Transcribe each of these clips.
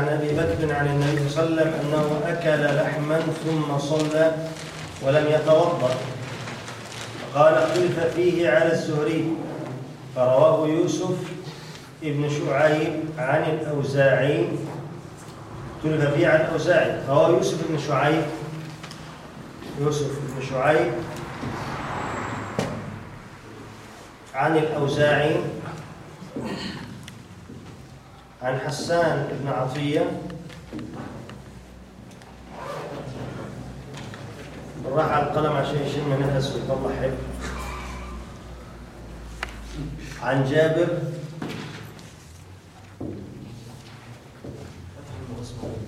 عن أبي بكر عن النبي صلى الله عليه وسلم أنه أكل لحما ثم صلى ولم يتوضأ. قال اختلف فيه على الزهري. فرواه يوسف ابن شعيب عن الأوزاعي. اختلف فيه عن الأوزاعي. رواه يوسف بن شعيب. يوسف بن شعيب عن الأوزاعي. عن حسان بن عطية. بالراحة على القلم عشان يشم نفسه ويطلع حلو عن جابر.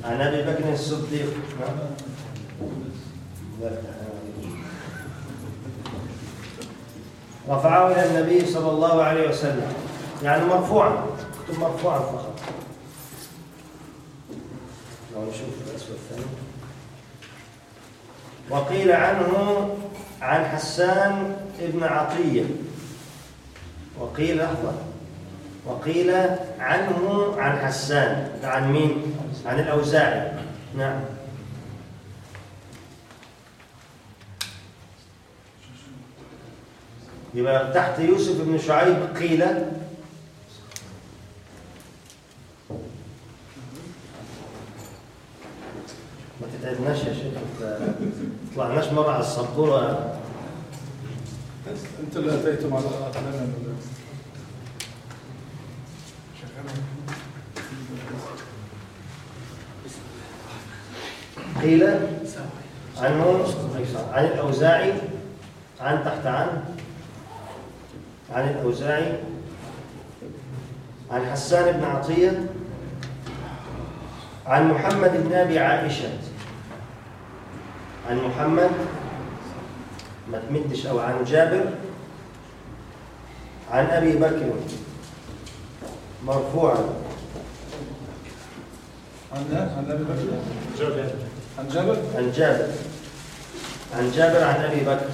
عن أبي بكر الصديق. رفعه إلى النبي صلى الله عليه وسلم. يعني مرفوعا. كتب مرفوعا فقط. لو نشوف الأسود الثاني. وقيل عنه عن حسان ابن عطية. وقيل لحظة. وقيل عنه عن حسان. عن مين؟ عن الأوزاعي. نعم. يبقى تحت يوسف بن شعيب قيل ما تتعبناش يا شيخ. ما طلعناش مرة على السبورة أنت اللي أتيتم على اقلام قيل عنه عن الأوزاعي عن تحت عن عن الأوزاعي عن حسان بن عطية عن محمد بن أبي عائشة. عن محمد. ما تمدش أو عن جابر. عن أبي بكر. مرفوعا. عن عن أبي بكر. عن جابر؟ عن جابر. عن جابر عن أبي بكر.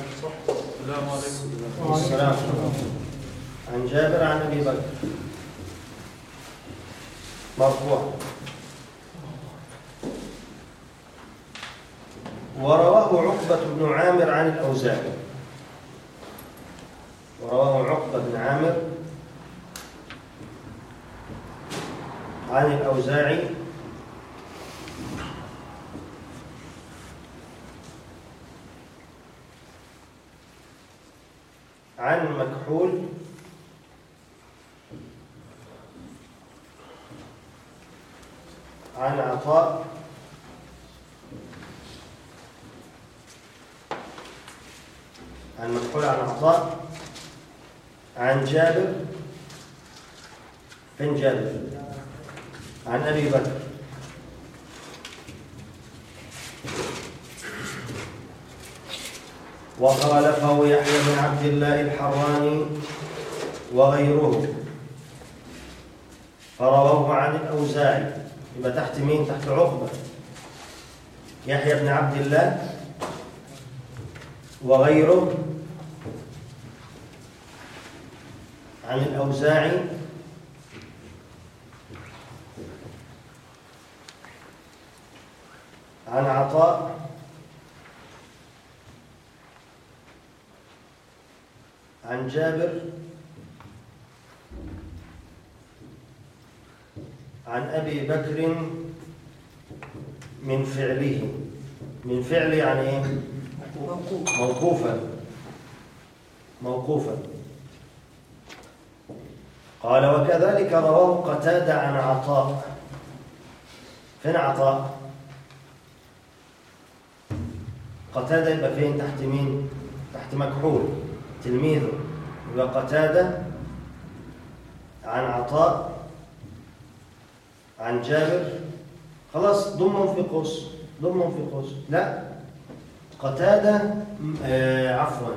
السلام عليكم. السلام. عن جابر عن أبي بكر. مرفوع. ورواه عقبة بن عامر عن الأوزاعي. ورواه عقبة بن عامر عن الأوزاعي. عن مكحول. عن عطاء عن مكحول عن جابر فين جابر عن أبي بكر. وخالفه يحيى بن عبد الله الحراني وغيره. فرووه عن الأوزاعي يبقى تحت مين؟ تحت عقبة. يحيى بن عبد الله وغيره. عن الأوزاعي عن عطاء. عن جابر. عن أبي بكر من فعله. من فعل يعني إيه؟ موقوفا. موقوفا. قال وكذلك رواه قتادة عن عطاء. فين عطاء؟ قتادة يبقى فين؟ تحت مين؟ تحت مكحول. تلميذه. يبقى قتادة عن عطاء عن جابر. خلاص ضمهم في قوس. ضمهم في قوس. لا. قتادة آه عفوا.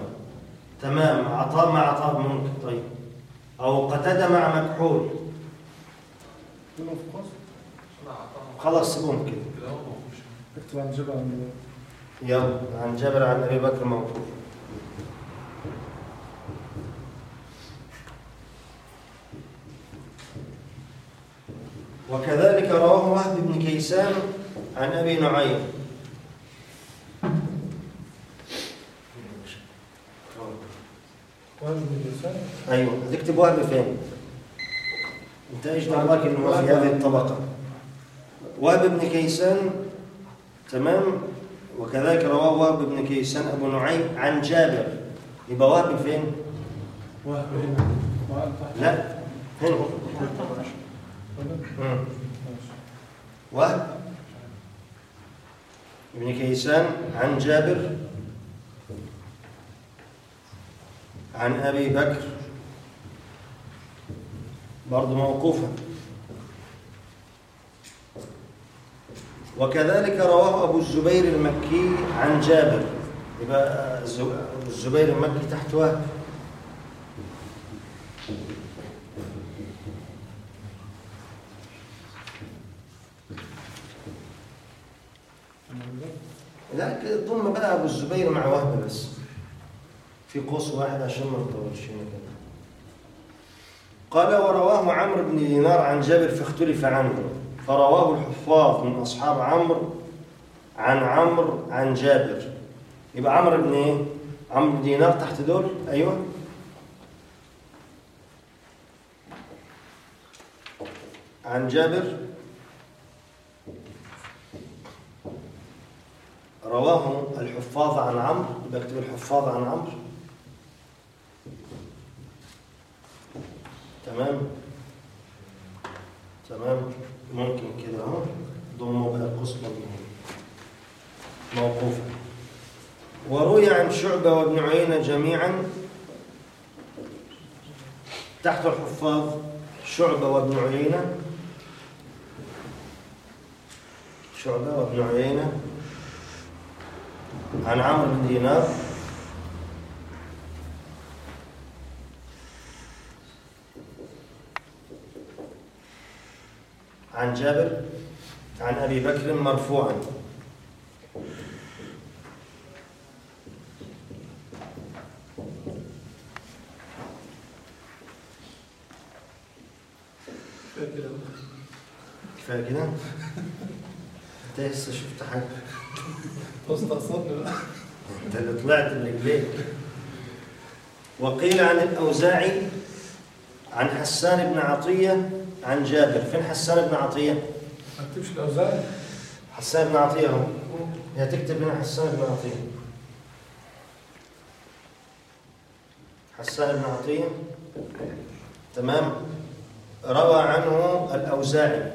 تمام. عطاء مع عطاء ممكن طيب. أو قتادة مع مكحول. خلاص ممكن. اكتب عن جبل عن يلا عن جابر عن أبي بكر موقوف. وكذلك رواه وهب بن كيسان عن أبي نعيم. أيوه هتكتب وهب فين؟ أنت إيش دراك إنه هو في هذه الطبقة؟ وهب بن كيسان تمام وكذلك رواه وهب بن كيسان أبو نعيم عن جابر يبقى وهب فين؟ وهب هنا لا هنا. وهب بن كيسان عن جابر عن أبي بكر برضه موقوفا. وكذلك رواه أبو الزبير المكي عن جابر. يبقى الز- أبو الزبير المكي تحت وهب لا ضم بقى أبو الزبير مع وهب بس. في قوس واحد عشان ما نطولش هنا كده. قال ورواه عمرو بن دينار عن جابر فاختلف عنه. فرواه الحفاظ من أصحاب عمرو عن عمرو عن جابر. يبقى عمرو بن إيه؟ عمرو بن دينار تحت دول؟ أيوه. عن جابر. رواه الحفاظ عن عمرو يبقى اكتب الحفاظ عن عمرو. تمام؟ تمام؟ ممكن كده اهو ضموا بقى القسم موقوفا وروي عن شعبة وابن عيينة جميعا. تحت الحفاظ شعبة وابن عيينة. شعبة وابن عيينة. عن عمرو بن دينار. عن جابر عن أبي بكر مرفوعا. كفاية كده. انت لسه شفت حاجة؟ استقصدني بقى. انت اللي طلعت برجليك وقيل عن الأوزاعي عن حسان بن عطية عن جابر. فين حسان بن عطية؟ ما تكتبش الاوزان حسان بن عطية أهو. هي تكتب هنا حسان بن عطية. حسان بن عطية. تمام؟ روى عنه الأوزاعي.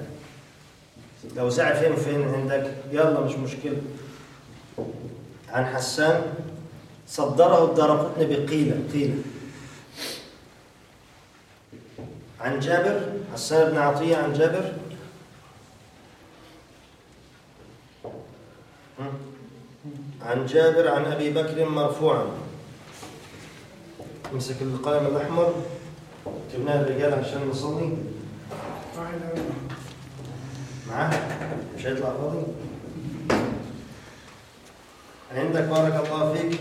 الأوزاعي فين؟ فين؟ عندك؟ يلا مش مشكلة. عن حسان. صدره الدارقطني بقيل قيل عن جابر حسان بن عطية عن جابر. عن جابر عن أبي بكر مرفوعا. امسك القلم الأحمر. جبناه الرجال عشان نصلي. معاه؟ مش هيطلع فاضي؟ عندك بارك الله فيك.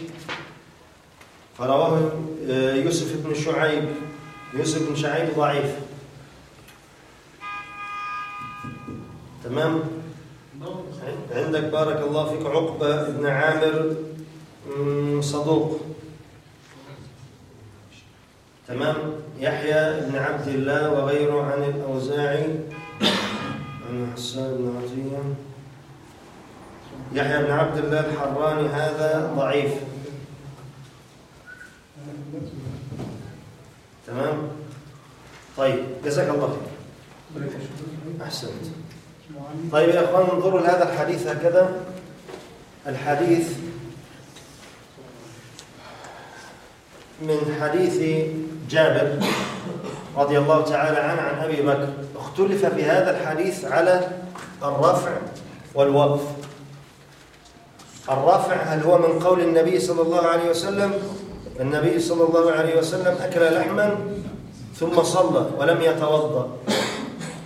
فرواه آه، يوسف بن شعيب. يوسف بن شعيب ضعيف. تمام؟ عندك بارك الله فيك عقبة بن عامر صدوق. تمام؟ يحيى بن عبد الله وغيره عن الأوزاعي. عن حسان بن عطية. يحيى بن عبد الله الحراني هذا ضعيف. تمام؟ طيب جزاك الله خير. أحسنت. طيب يا إخوان انظروا لهذا الحديث هكذا. الحديث من حديث جابر رضي الله تعالى عنه عن أبي بكر. اختلف في هذا الحديث على الرفع والوقف. الرفع هل هو من قول النبي صلى الله عليه وسلم؟ النبي صلى الله عليه وسلم أكل لحما ثم صلى ولم يتوضأ.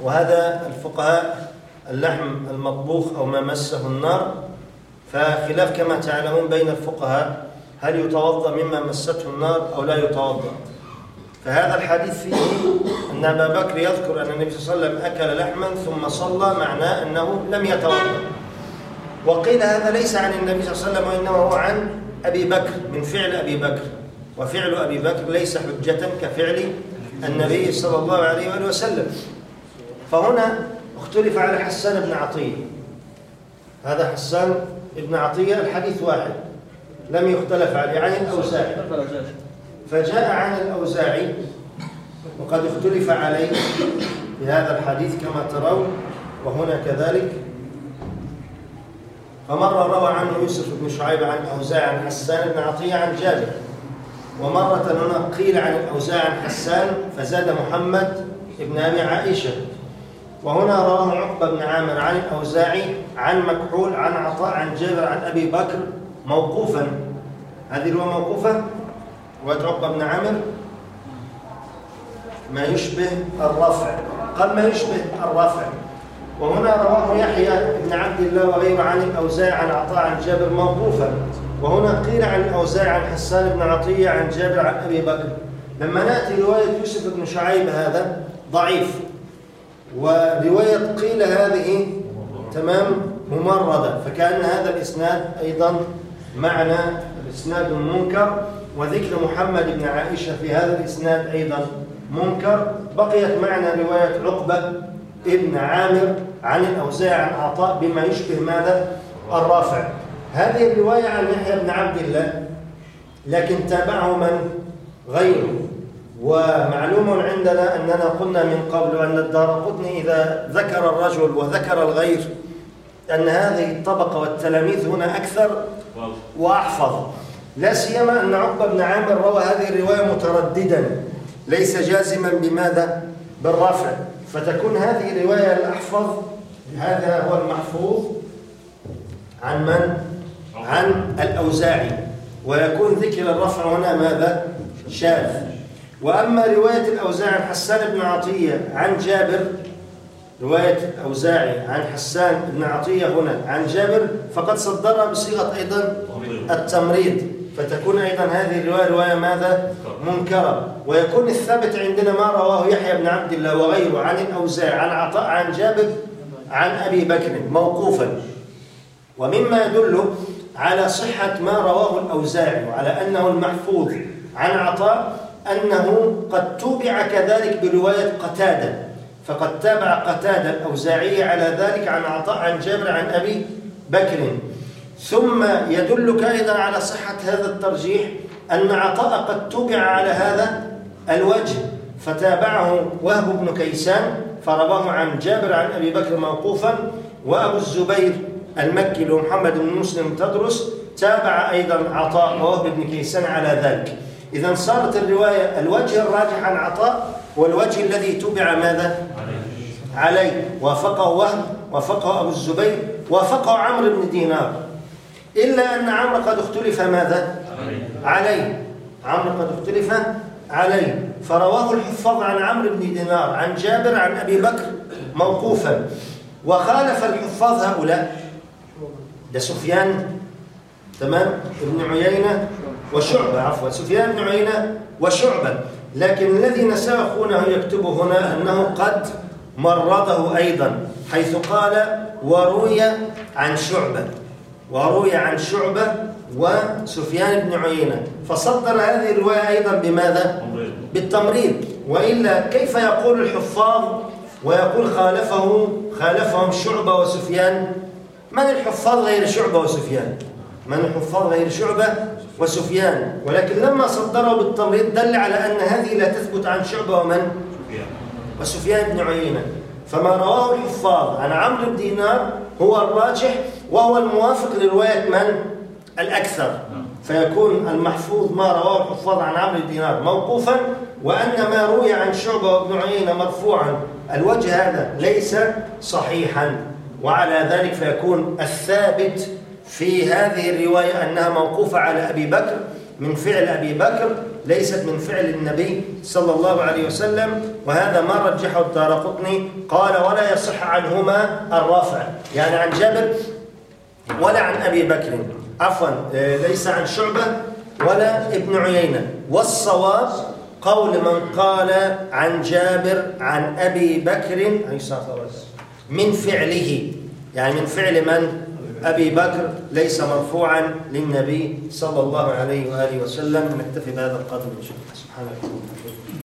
وهذا الفقهاء اللحم المطبوخ أو ما مسه النار فخلاف كما تعلمون بين الفقهاء هل يتوضأ مما مسته النار أو لا يتوضأ؟ فهذا الحديث فيه أن أبا بكر يذكر أن النبي صلى الله عليه وسلم أكل لحما ثم صلى معناه أنه لم يتوضأ. وقيل هذا ليس عن النبي صلى الله عليه وسلم وإنما هو عن أبي بكر من فعل أبي بكر. وفعل أبي بكر ليس حجة كفعل النبي صلى الله عليه وآله وسلم. فهنا اختلف على حسان بن عطية. هذا حسان بن عطية الحديث واحد لم يختلف عليه عن الأوزاعي. فجاء عن الأوزاعي وقد اختلف عليه في هذا الحديث كما ترون وهنا كذلك. فمرة روى عنه يوسف بن شعيب عن الأوزاعي عن حسان بن عطية عن جابر. ومرة هنا قيل عن الأوزاعي عن حسان فزاد محمد بن أبي عائشة. وهنا رواه عقبة بن عامر عن الأوزاعي عن مكحول عن عطاء عن جابر عن أبي بكر موقوفا. هذه الرواية موقوفة؟ رواية عقبة بن عامر. ما يشبه الرفع. قال ما يشبه الرفع. وهنا رواه يحيى بن عبد الله وغيره عن الأوزاعي عن عطاء عن جابر موقوفا. وهنا قيل عن الأوزاعي عن حسان بن عطية عن جابر عن أبي بكر. لما نأتي رواية يوسف بن شعيب هذا ضعيف. ورواية قيل هذه تمام ممرضة. فكأن هذا الإسناد أيضا معنى الإسناد منكر وذكر محمد بن عائشة في هذا الإسناد أيضا منكر. بقيت معنى رواية عقبة ابن عامر عن الأوزاع عن عطاء بما يشبه ماذا؟ الرافع. هذه الرواية عن يحيى بن عبد الله لكن تابعه من؟ غيره. ومعلوم عندنا أننا قلنا من قبل أن الدار قطني إذا ذكر الرجل وذكر الغير أن هذه الطبقة والتلاميذ هنا أكثر وأحفظ. لا سيما أن عقبة بن عامر روى هذه الرواية مترددا ليس جازما بماذا؟ بالرفع فتكون هذه الرواية الأحفظ هذا هو المحفوظ عن من؟ عن الأوزاعي ويكون ذكر الرفع هنا ماذا؟ شاذ وأما رواية الأوزاعي عن حسان بن عطية عن جابر رواية الأوزاعي عن حسان بن عطية هنا عن جابر فقد صدرها بصيغة أيضا التمريض فتكون أيضا هذه الرواية رواية ماذا؟ منكرة. ويكون الثابت عندنا ما رواه يحيى بن عبد الله وغيره عن الأوزاعي عن عطاء عن جابر عن أبي بكر موقوفا. ومما يدل على صحة ما رواه الأوزاعي وعلى أنه المحفوظ عن عطاء أنه قد توبع كذلك برواية قتادة. فقد تابع قتادة الأوزاعي على ذلك عن عطاء عن جابر عن أبي بكر. ثم يدلك أيضا على صحة هذا الترجيح أن عطاء قد توبع على هذا الوجه فتابعه وهب بن كيسان فرواه عن جابر عن أبي بكر موقوفا وأبو الزبير المكي لمحمد بن مسلم تدرس تابع أيضا عطاء ووهب بن كيسان على ذلك. إذا صارت الرواية الوجه الراجح عن عطاء والوجه الذي تبع ماذا؟ عليه. وافقه وهب وافقه أبو الزبير وافقه عمرو بن دينار. إلا أن عمرو قد اختلف ماذا؟ عليه. عمرو قد اختلف عليه. فرواه الحفاظ عن عمرو بن دينار عن جابر عن أبي بكر موقوفا. وخالف الحفاظ هؤلاء. ده سفيان تمام؟ ابن عيينة وشعبة عفوا سفيان بن عيينة وشعبة. لكن الذي نساه أخونا يكتب هنا أنه قد مرضه أيضا حيث قال وروي عن شعبة. وروي عن شعبة وسفيان بن عيينة. فصدر هذه الرواية أيضا بماذا؟ بالتمريض. وإلا كيف يقول الحفاظ ويقول خالفه خالفهم شعبة وسفيان؟ من الحفاظ غير شعبة وسفيان؟ من الحفاظ غير شعبة وسفيان؟ ولكن لما صدره بالتمريض دل على أن هذه لا تثبت عن شعبة ومن؟ وسفيان بن عيينة. فما رواه الحفاظ عن عمرو بن دينار هو الراجح وهو الموافق لرواية من؟ الأكثر. فيكون المحفوظ ما رواه الحفاظ عن عمرو بن دينار موقوفا وأن ما روي عن شعبة وابن عيينة مرفوعا. الوجه هذا ليس صحيحا. وعلى ذلك فيكون الثابت في هذه الرواية أنها موقوفة على أبي بكر من فعل أبي بكر ليست من فعل النبي صلى الله عليه وسلم. وهذا ما رجحه الدار قطني قال ولا يصح عنهما الرافع. يعني عن جابر ولا عن أبي بكر عفوا ليس عن شعبة ولا ابن عيينة. والصواب قول من قال عن جابر عن أبي بكر من فعله. يعني من فعل من؟ أبي بكر ليس مرفوعا للنبي صلى الله عليه وآله وسلم. نكتفي بهذا القدر إن شاء الله. اللهم وبحمدك.